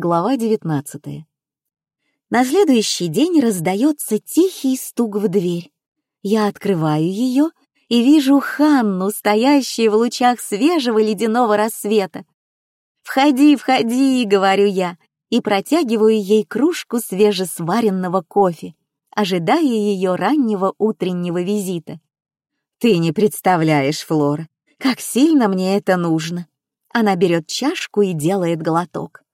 Глава 19. На следующий день раздается тихий стук в дверь. Я открываю ее и вижу Ханну, стоящую в лучах свежего ледяного рассвета. «Входи, входи», — говорю я, и протягиваю ей кружку свежесваренного кофе, ожидая ее раннего утреннего визита. «Ты не представляешь, Флора, как сильно мне это нужно». Она берет чашку и делает глоток.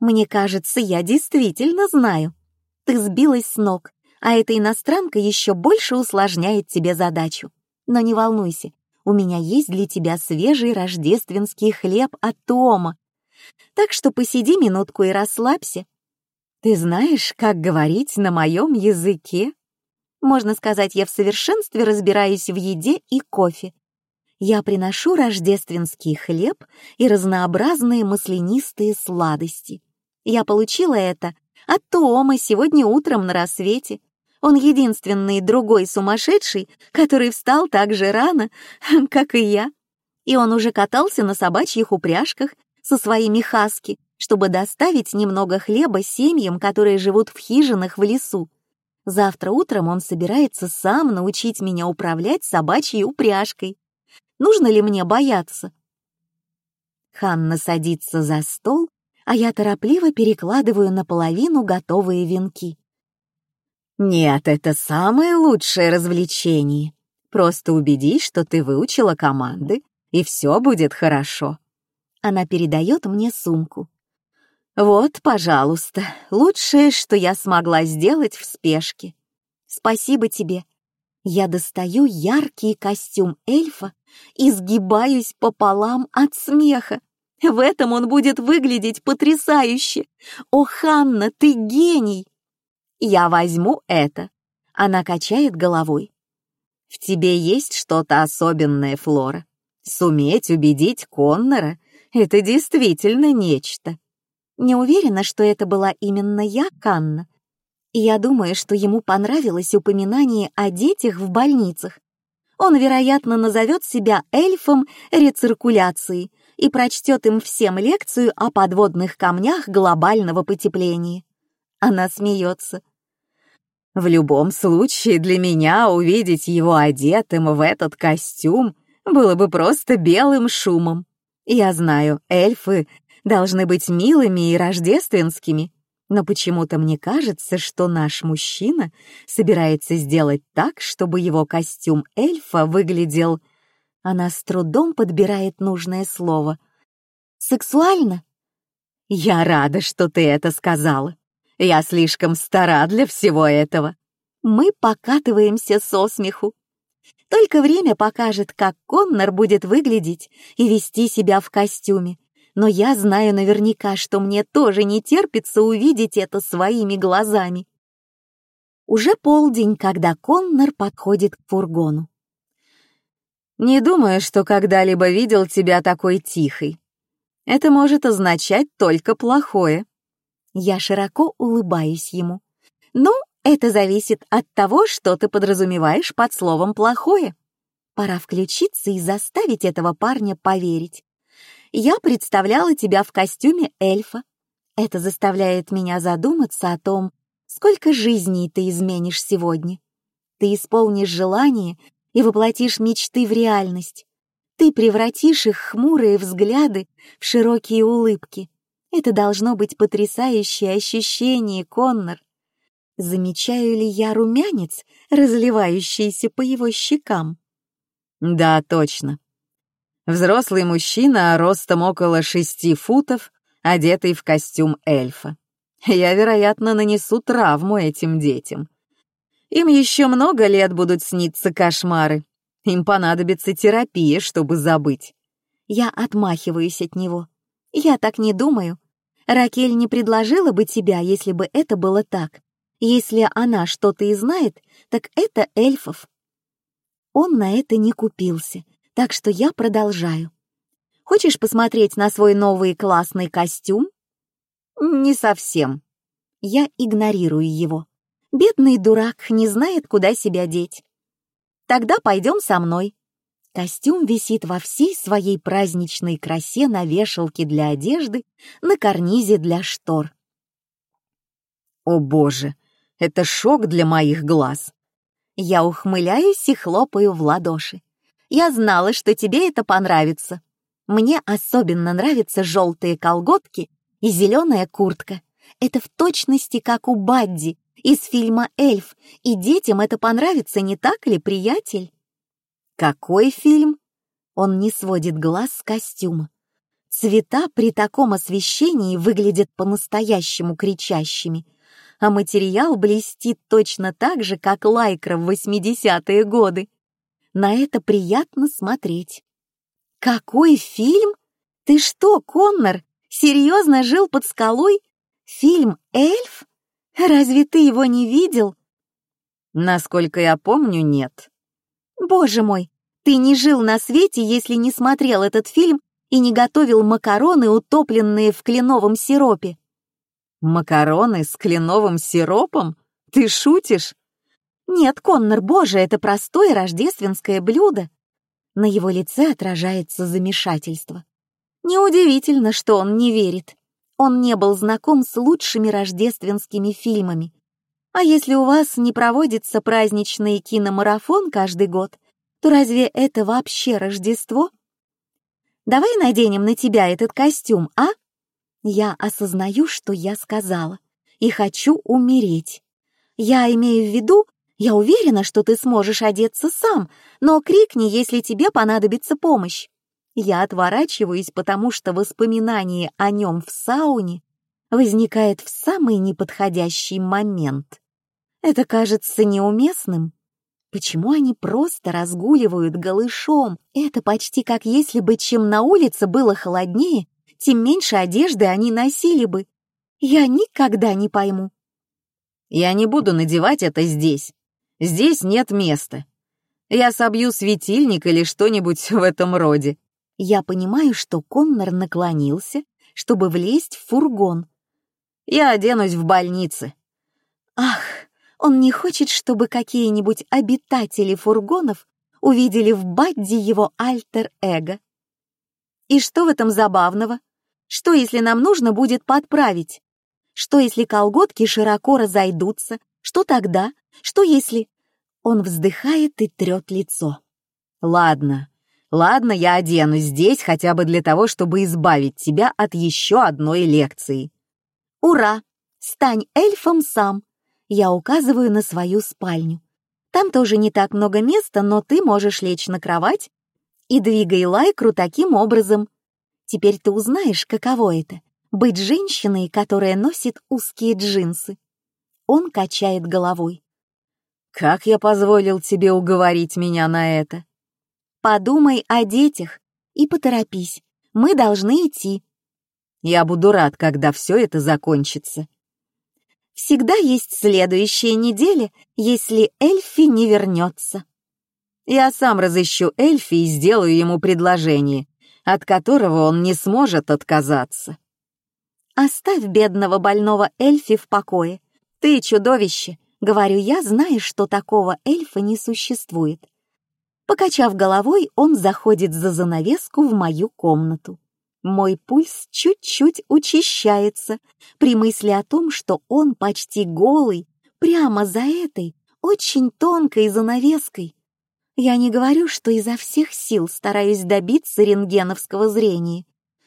Мне кажется, я действительно знаю. Ты сбилась с ног, а эта иностранка еще больше усложняет тебе задачу. Но не волнуйся, у меня есть для тебя свежий рождественский хлеб от Тома. Так что посиди минутку и расслабься. Ты знаешь, как говорить на моем языке? Можно сказать, я в совершенстве разбираюсь в еде и кофе. Я приношу рождественский хлеб и разнообразные маслянистые сладости. Я получила это от Тома сегодня утром на рассвете. Он единственный другой сумасшедший, который встал так же рано, как и я. И он уже катался на собачьих упряжках со своими хаски, чтобы доставить немного хлеба семьям, которые живут в хижинах в лесу. Завтра утром он собирается сам научить меня управлять собачьей упряжкой. Нужно ли мне бояться? Ханна садится за стол а я торопливо перекладываю наполовину готовые венки. Нет, это самое лучшее развлечение. Просто убедись, что ты выучила команды, и все будет хорошо. Она передает мне сумку. Вот, пожалуйста, лучшее, что я смогла сделать в спешке. Спасибо тебе. Я достаю яркий костюм эльфа и сгибаюсь пополам от смеха. В этом он будет выглядеть потрясающе. О, Ханна, ты гений! Я возьму это. Она качает головой. В тебе есть что-то особенное, Флора. Суметь убедить Коннора — это действительно нечто. Не уверена, что это была именно я, Канна. И я думаю, что ему понравилось упоминание о детях в больницах. Он, вероятно, назовет себя эльфом рециркуляции и прочтет им всем лекцию о подводных камнях глобального потепления. Она смеется. В любом случае, для меня увидеть его одетым в этот костюм было бы просто белым шумом. Я знаю, эльфы должны быть милыми и рождественскими, но почему-то мне кажется, что наш мужчина собирается сделать так, чтобы его костюм эльфа выглядел она с трудом подбирает нужное слово. «Сексуально?» «Я рада, что ты это сказала. Я слишком стара для всего этого». Мы покатываемся со смеху. Только время покажет, как Коннор будет выглядеть и вести себя в костюме. Но я знаю наверняка, что мне тоже не терпится увидеть это своими глазами. Уже полдень, когда Коннор подходит к фургону. Не думаю, что когда-либо видел тебя такой тихой. Это может означать только плохое. Я широко улыбаюсь ему. Ну, это зависит от того, что ты подразумеваешь под словом «плохое». Пора включиться и заставить этого парня поверить. Я представляла тебя в костюме эльфа. Это заставляет меня задуматься о том, сколько жизней ты изменишь сегодня. Ты исполнишь желание и воплотишь мечты в реальность. Ты превратишь их хмурые взгляды в широкие улыбки. Это должно быть потрясающее ощущение, Коннор. Замечаю ли я румянец, разливающийся по его щекам? Да, точно. Взрослый мужчина ростом около шести футов, одетый в костюм эльфа. Я, вероятно, нанесу травму этим детям. Им еще много лет будут сниться кошмары. Им понадобится терапия, чтобы забыть. Я отмахиваюсь от него. Я так не думаю. Ракель не предложила бы тебя, если бы это было так. Если она что-то и знает, так это эльфов. Он на это не купился, так что я продолжаю. Хочешь посмотреть на свой новый классный костюм? Не совсем. Я игнорирую его. Бедный дурак не знает, куда себя деть. Тогда пойдем со мной. Костюм висит во всей своей праздничной красе на вешалке для одежды, на карнизе для штор. О боже, это шок для моих глаз. Я ухмыляюсь и хлопаю в ладоши. Я знала, что тебе это понравится. Мне особенно нравятся желтые колготки и зеленая куртка. Это в точности как у Бадди из фильма «Эльф», и детям это понравится, не так ли, приятель? Какой фильм? Он не сводит глаз с костюма. Цвета при таком освещении выглядят по-настоящему кричащими — а материал блестит точно так же, как лайкра в 80-е годы. На это приятно смотреть. Какой фильм? Ты что, Коннор, серьезно жил под скалой? Фильм «Эльф»? Разве ты его не видел? Насколько я помню, нет. Боже мой, ты не жил на свете, если не смотрел этот фильм и не готовил макароны, утопленные в кленовом сиропе. Макароны с кленовым сиропом? Ты шутишь? Нет, Коннор, боже, это простое рождественское блюдо. На его лице отражается замешательство. Неудивительно, что он не верит. Он не был знаком с лучшими рождественскими фильмами. А если у вас не проводится праздничный киномарафон каждый год, то разве это вообще Рождество? Давай наденем на тебя этот костюм, а? Я осознаю, что я сказала, и хочу умереть. Я имею в виду, я уверена, что ты сможешь одеться сам, но крикни, если тебе понадобится помощь. Я отворачиваюсь, потому что воспоминание о нем в сауне возникает в самый неподходящий момент. Это кажется неуместным. Почему они просто разгуливают голышом? Это почти как если бы чем на улице было холоднее, тем меньше одежды они носили бы. Я никогда не пойму. Я не буду надевать это здесь. Здесь нет места. Я собью светильник или что-нибудь в этом роде. Я понимаю, что Коннор наклонился, чтобы влезть в фургон. Я оденусь в больнице. Ах, он не хочет, чтобы какие-нибудь обитатели фургонов увидели в Бадди его альтер-эго. И что в этом забавного? Что, если нам нужно будет подправить? Что, если колготки широко разойдутся? Что тогда? Что, если... Он вздыхает и трет лицо. Ладно, ладно, я оденусь здесь хотя бы для того, чтобы избавить тебя от еще одной лекции. Ура! Стань эльфом сам. Я указываю на свою спальню. Там тоже не так много места, но ты можешь лечь на кровать и двигай лайкру таким образом. Теперь ты узнаешь, каково это — быть женщиной, которая носит узкие джинсы. Он качает головой. «Как я позволил тебе уговорить меня на это?» «Подумай о детях и поторопись. Мы должны идти». «Я буду рад, когда все это закончится». «Всегда есть следующая неделя, если Эльфи не вернется». «Я сам разыщу Эльфи и сделаю ему предложение, от которого он не сможет отказаться. «Оставь бедного больного эльфи в покое. Ты чудовище!» — говорю я, зная, что такого эльфа не существует. Покачав головой, он заходит за занавеску в мою комнату. Мой пульс чуть-чуть учащается при мысли о том, что он почти голый, прямо за этой, очень тонкой занавеской. Я не говорю, что изо всех сил стараюсь добиться рентгеновского зрения,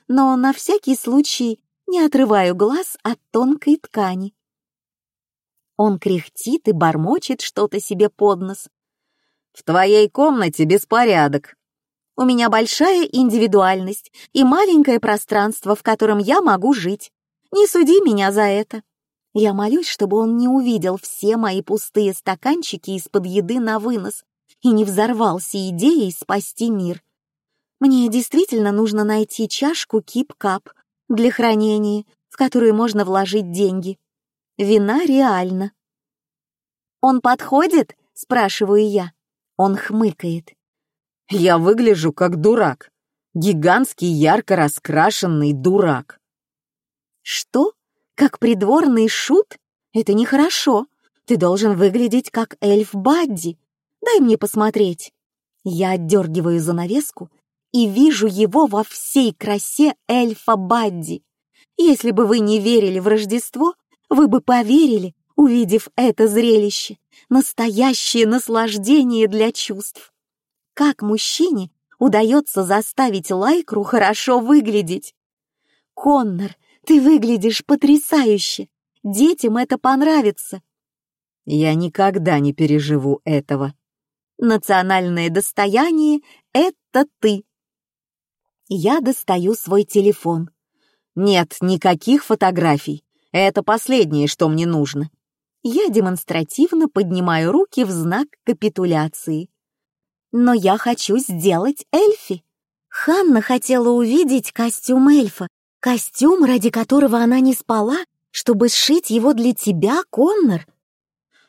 но на всякий случай не отрываю глаз от тонкой ткани. Он кряхтит и бормочет что-то себе под нос. «В твоей комнате беспорядок. У меня большая индивидуальность и маленькое пространство, в котором я могу жить. Не суди меня за это». Я молюсь, чтобы он не увидел все мои пустые стаканчики из-под еды на вынос, и не взорвался идеей спасти мир. Мне действительно нужно найти чашку кип-кап для хранения, в которую можно вложить деньги. Вина реально. «Он подходит?» — спрашиваю я. Он хмыкает. «Я выгляжу как дурак. Гигантский ярко раскрашенный дурак». «Что? Как придворный шут? Это нехорошо. Ты должен выглядеть как эльф Бадди, Дай мне посмотреть». Я отдергиваю занавеску и вижу его во всей красе эльфа Бадди. Если бы вы не верили в Рождество, вы бы поверили, увидев это зрелище, настоящее наслаждение для чувств. Как мужчине удается заставить Лайкру хорошо выглядеть? Коннор, ты выглядишь потрясающе. Детям это понравится. Я никогда не переживу этого. Национальное достояние — это ты. Я достаю свой телефон. Нет, никаких фотографий. Это последнее, что мне нужно. Я демонстративно поднимаю руки в знак капитуляции. Но я хочу сделать эльфи. Ханна хотела увидеть костюм эльфа, костюм, ради которого она не спала, чтобы сшить его для тебя, Коннор.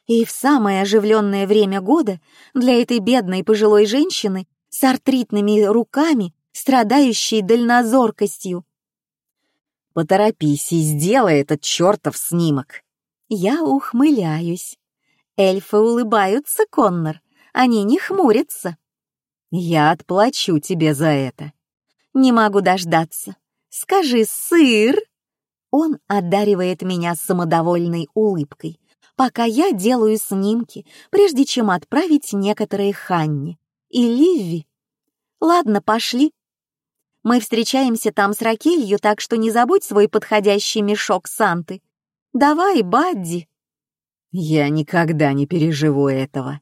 И в самое оживленное время года для этой бедной пожилой женщины с артритными руками, страдающей дальнозоркостью, Поторопись и сделай этот чертов снимок. Я ухмыляюсь. Эльфы улыбаются, Коннор. Они не хмурятся. Я отплачу тебе за это. Не могу дождаться. Скажи «сыр». Он одаривает меня самодовольной улыбкой, пока я делаю снимки, прежде чем отправить некоторые Ханне и Ливи. Ладно, пошли. Мы встречаемся там с Ракелью, так что не забудь свой подходящий мешок Санты. Давай, Бадди. Я никогда не переживу этого.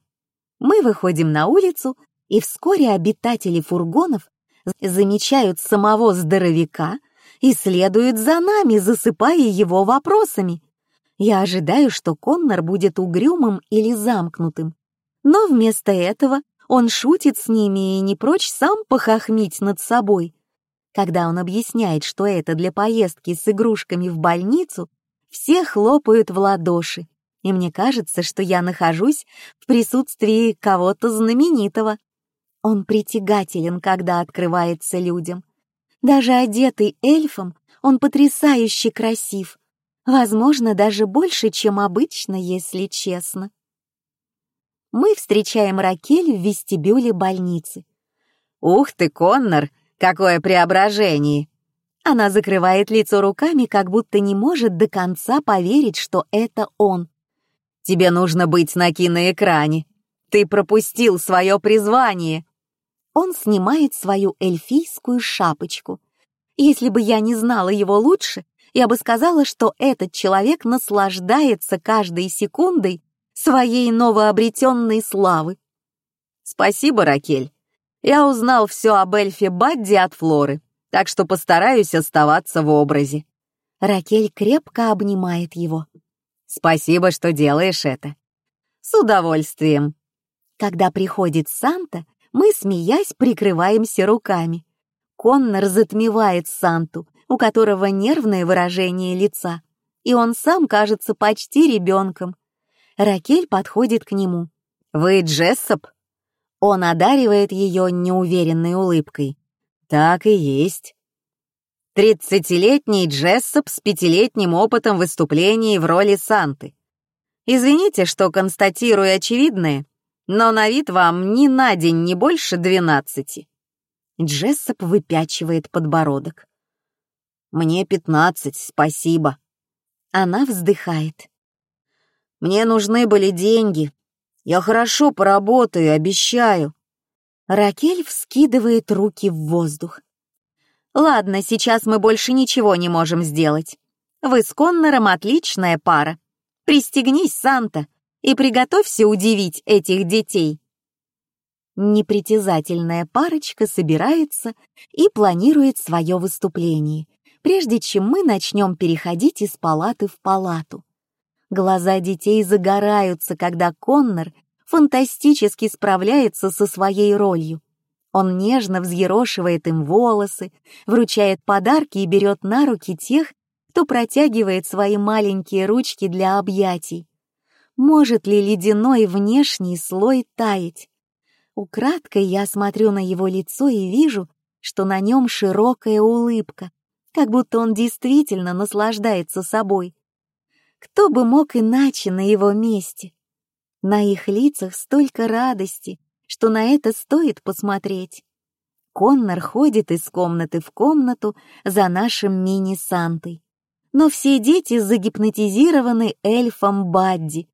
Мы выходим на улицу, и вскоре обитатели фургонов замечают самого здоровяка и следуют за нами, засыпая его вопросами. Я ожидаю, что Коннор будет угрюмым или замкнутым. Но вместо этого он шутит с ними и не прочь сам похохмить над собой. Когда он объясняет, что это для поездки с игрушками в больницу, все хлопают в ладоши, и мне кажется, что я нахожусь в присутствии кого-то знаменитого. Он притягателен, когда открывается людям. Даже одетый эльфом, он потрясающе красив. Возможно, даже больше, чем обычно, если честно. Мы встречаем Ракель в вестибюле больницы. «Ух ты, Коннор, Какое преображение! Она закрывает лицо руками, как будто не может до конца поверить, что это он. Тебе нужно быть на киноэкране. Ты пропустил свое призвание. Он снимает свою эльфийскую шапочку. Если бы я не знала его лучше, я бы сказала, что этот человек наслаждается каждой секундой своей новообретенной славы. Спасибо, Ракель. Я узнал все об эльфе Бадди от Флоры, так что постараюсь оставаться в образе. Ракель крепко обнимает его. Спасибо, что делаешь это. С удовольствием. Когда приходит Санта, мы, смеясь, прикрываемся руками. Коннор затмевает Санту, у которого нервное выражение лица, и он сам кажется почти ребенком. Ракель подходит к нему. «Вы Джессоп?» Он одаривает ее неуверенной улыбкой. Так и есть. Тридцатилетний Джессоп с пятилетним опытом выступлений в роли Санты. Извините, что констатирую очевидное, но на вид вам ни на день не больше двенадцати. Джессоп выпячивает подбородок. «Мне пятнадцать, спасибо». Она вздыхает. «Мне нужны были деньги, я хорошо поработаю, обещаю». Ракель вскидывает руки в воздух. «Ладно, сейчас мы больше ничего не можем сделать. Вы с Коннором отличная пара. Пристегнись, Санта, и приготовься удивить этих детей». Непритязательная парочка собирается и планирует свое выступление, прежде чем мы начнем переходить из палаты в палату. Глаза детей загораются, когда Коннор фантастически справляется со своей ролью. Он нежно взъерошивает им волосы, вручает подарки и берет на руки тех, кто протягивает свои маленькие ручки для объятий. Может ли ледяной внешний слой таять? Украдкой я смотрю на его лицо и вижу, что на нем широкая улыбка, как будто он действительно наслаждается собой. Кто бы мог иначе на его месте? На их лицах столько радости, что на это стоит посмотреть. Коннор ходит из комнаты в комнату за нашим мини-Сантой. Но все дети загипнотизированы эльфом Бадди.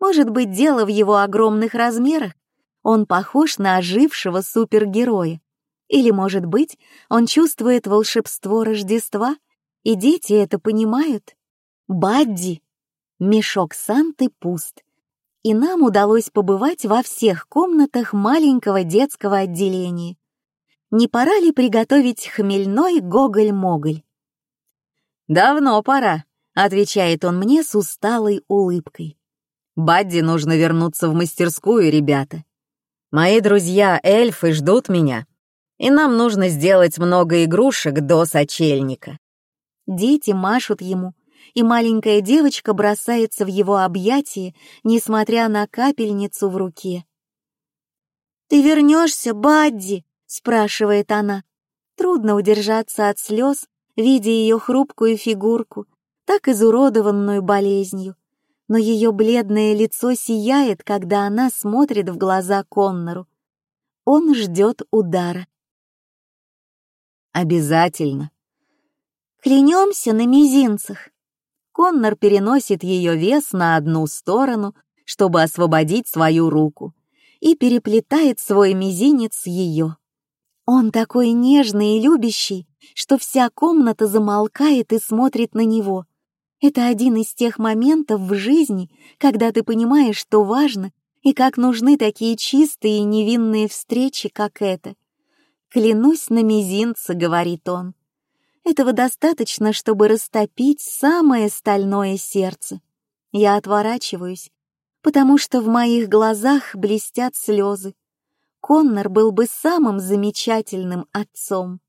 Может быть, дело в его огромных размерах? Он похож на ожившего супергероя. Или, может быть, он чувствует волшебство Рождества, и дети это понимают? Бадди! Мешок Санты пуст. И нам удалось побывать во всех комнатах маленького детского отделения. Не пора ли приготовить хмельной гоголь-моголь? «Давно пора», — отвечает он мне с усталой улыбкой. «Бадди нужно вернуться в мастерскую, ребята. Мои друзья-эльфы ждут меня, и нам нужно сделать много игрушек до сочельника». Дети машут ему, и маленькая девочка бросается в его объятия, несмотря на капельницу в руке. «Ты вернешься, Бадди?» — спрашивает она. Трудно удержаться от слез, видя ее хрупкую фигурку, так изуродованную болезнью. Но ее бледное лицо сияет, когда она смотрит в глаза Коннору. Он ждет удара. Обязательно. Клянемся на мизинцах. Коннор переносит ее вес на одну сторону, чтобы освободить свою руку, и переплетает свой мизинец ее. Он такой нежный и любящий, что вся комната замолкает и смотрит на него. Это один из тех моментов в жизни, когда ты понимаешь, что важно и как нужны такие чистые и невинные встречи, как эта. «Клянусь на мизинце», — говорит он. Этого достаточно, чтобы растопить самое стальное сердце. Я отворачиваюсь, потому что в моих глазах блестят слезы. Коннор был бы самым замечательным отцом.